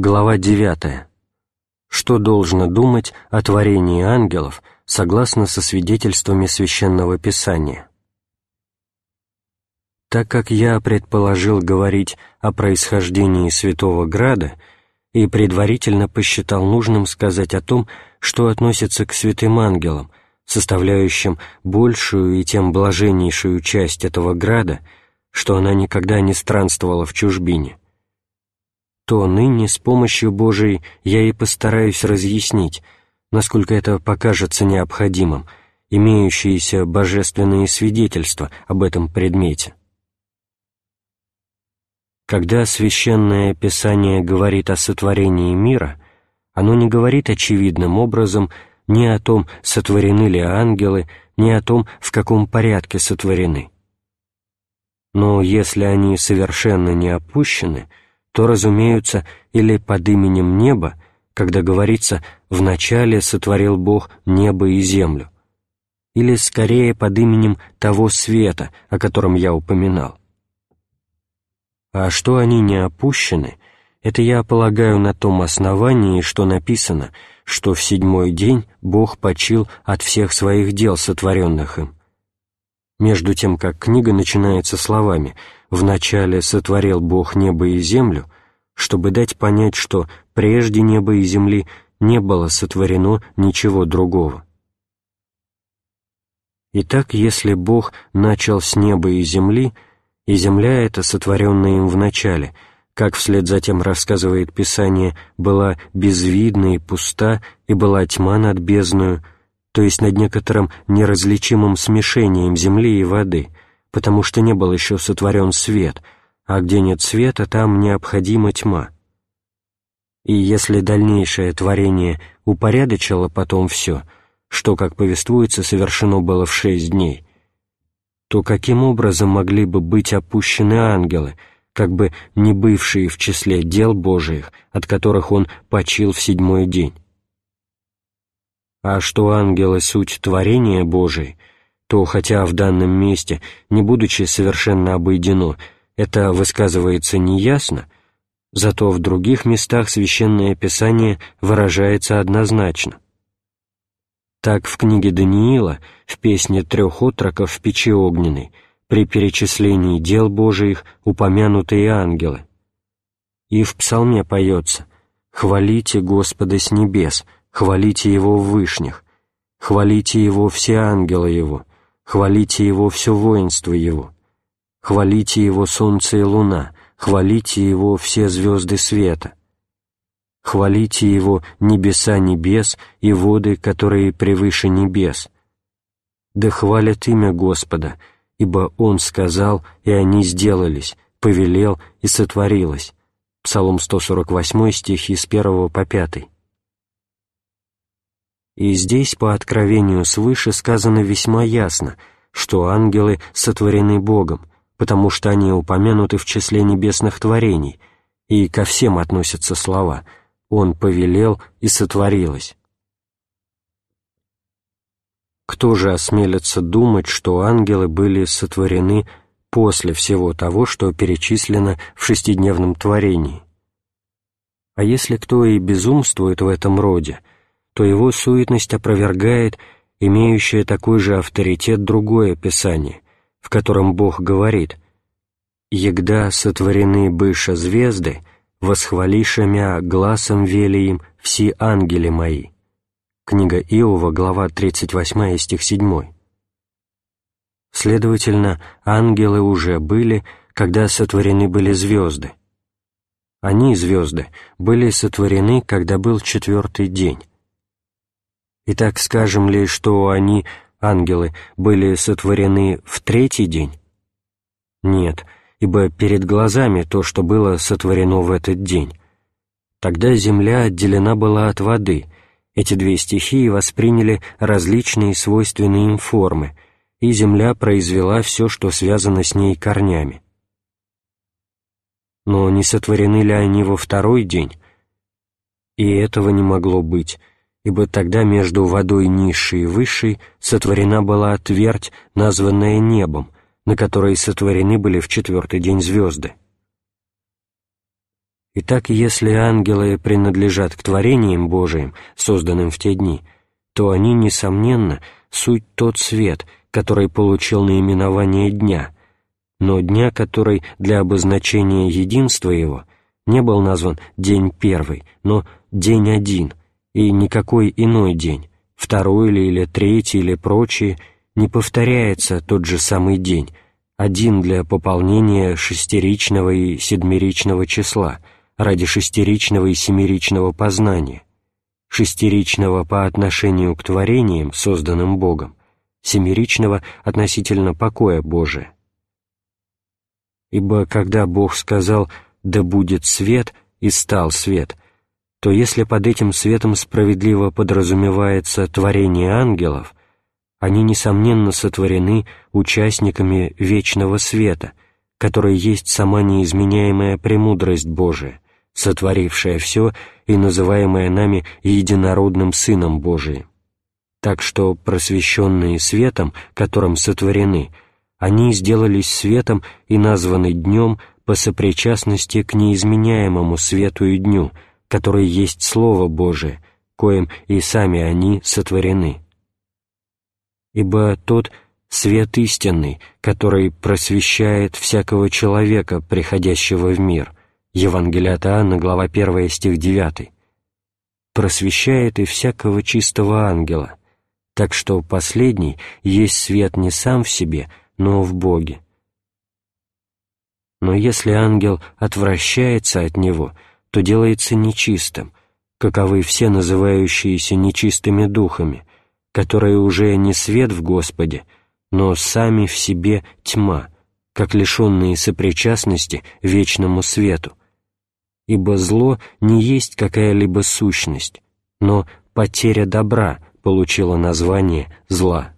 Глава 9. Что должно думать о творении ангелов согласно со свидетельствами Священного Писания? Так как я предположил говорить о происхождении Святого Града и предварительно посчитал нужным сказать о том, что относится к святым ангелам, составляющим большую и тем блаженнейшую часть этого Града, что она никогда не странствовала в чужбине – то ныне с помощью Божией я и постараюсь разъяснить, насколько это покажется необходимым, имеющиеся божественные свидетельства об этом предмете. Когда Священное Писание говорит о сотворении мира, оно не говорит очевидным образом ни о том, сотворены ли ангелы, ни о том, в каком порядке сотворены. Но если они совершенно не опущены — то разумеются или под именем неба, когда говорится «вначале сотворил Бог небо и землю», или скорее под именем того света, о котором я упоминал. А что они не опущены, это я полагаю на том основании, что написано, что в седьмой день Бог почил от всех своих дел, сотворенных им. Между тем, как книга начинается словами «Вначале сотворил Бог небо и землю», чтобы дать понять, что прежде неба и земли не было сотворено ничего другого. Итак, если Бог начал с неба и земли, и земля эта, сотворенная им в начале, как вслед за тем рассказывает Писание, была безвидна и пуста, и была тьма над бездною, то есть над некоторым неразличимым смешением земли и воды, потому что не был еще сотворен свет, а где нет света, там необходима тьма. И если дальнейшее творение упорядочило потом все, что, как повествуется, совершено было в шесть дней, то каким образом могли бы быть опущены ангелы, как бы не бывшие в числе дел Божиих, от которых он почил в седьмой день? а что ангелы — суть творения Божие, то, хотя в данном месте, не будучи совершенно обойдено, это высказывается неясно, зато в других местах Священное Писание выражается однозначно. Так в книге Даниила, в песне трех отроков в печи огненной, при перечислении дел Божиих упомянутые ангелы. И в псалме поется «Хвалите Господа с небес», хвалите Его в вышних, хвалите Его все ангелы Его, хвалите Его все воинство Его, хвалите Его солнце и луна, хвалите Его все звезды света, хвалите Его небеса небес и воды, которые превыше небес. Да хвалят имя Господа, ибо Он сказал, и они сделались, повелел и сотворилось. Псалом 148, стихи с 1 по 5. И здесь, по откровению свыше, сказано весьма ясно, что ангелы сотворены Богом, потому что они упомянуты в числе небесных творений, и ко всем относятся слова «Он повелел и сотворилось». Кто же осмелится думать, что ангелы были сотворены после всего того, что перечислено в шестидневном творении? А если кто и безумствует в этом роде – то его суетность опровергает имеющее такой же авторитет другое Писание, в котором Бог говорит «Егда сотворены быша звезды, восхвалиша мя глазом вели им все ангели мои». Книга Иова, глава 38, стих 7. Следовательно, ангелы уже были, когда сотворены были звезды. Они, звезды, были сотворены, когда был четвертый день, Итак, скажем ли, что они, ангелы, были сотворены в третий день? Нет, ибо перед глазами то, что было сотворено в этот день. Тогда земля отделена была от воды, эти две стихии восприняли различные свойственные им формы, и земля произвела все, что связано с ней корнями. Но не сотворены ли они во второй день? И этого не могло быть, ибо тогда между водой низшей и высшей сотворена была твердь, названная небом, на которой сотворены были в четвертый день звезды. Итак, если ангелы принадлежат к творениям Божиим, созданным в те дни, то они, несомненно, суть тот свет, который получил наименование дня, но дня, который для обозначения единства его не был назван день первый, но день один, и никакой иной день, второй или, или третий или прочие, не повторяется тот же самый день, один для пополнения шестеричного и седмеричного числа, ради шестеричного и семеричного познания, шестеричного по отношению к творениям, созданным Богом, семеричного относительно покоя Божия. Ибо когда Бог сказал «да будет свет» и стал свет, то если под этим светом справедливо подразумевается творение ангелов, они, несомненно, сотворены участниками вечного света, который есть сама неизменяемая премудрость Божия, сотворившая все и называемая нами единородным Сыном Божиим. Так что просвещенные светом, которым сотворены, они сделались светом и названы днем по сопричастности к неизменяемому свету и дню, который есть Слово Божие, коим и сами они сотворены. Ибо тот свет истинный, который просвещает всякого человека, приходящего в мир, Евангелие от Иоанна, глава 1, стих 9, просвещает и всякого чистого ангела, так что последний есть свет не сам в себе, но в Боге. Но если ангел отвращается от него, то делается нечистым, каковы все называющиеся нечистыми духами, которые уже не свет в Господе, но сами в себе тьма, как лишенные сопричастности вечному свету. Ибо зло не есть какая-либо сущность, но потеря добра получила название зла.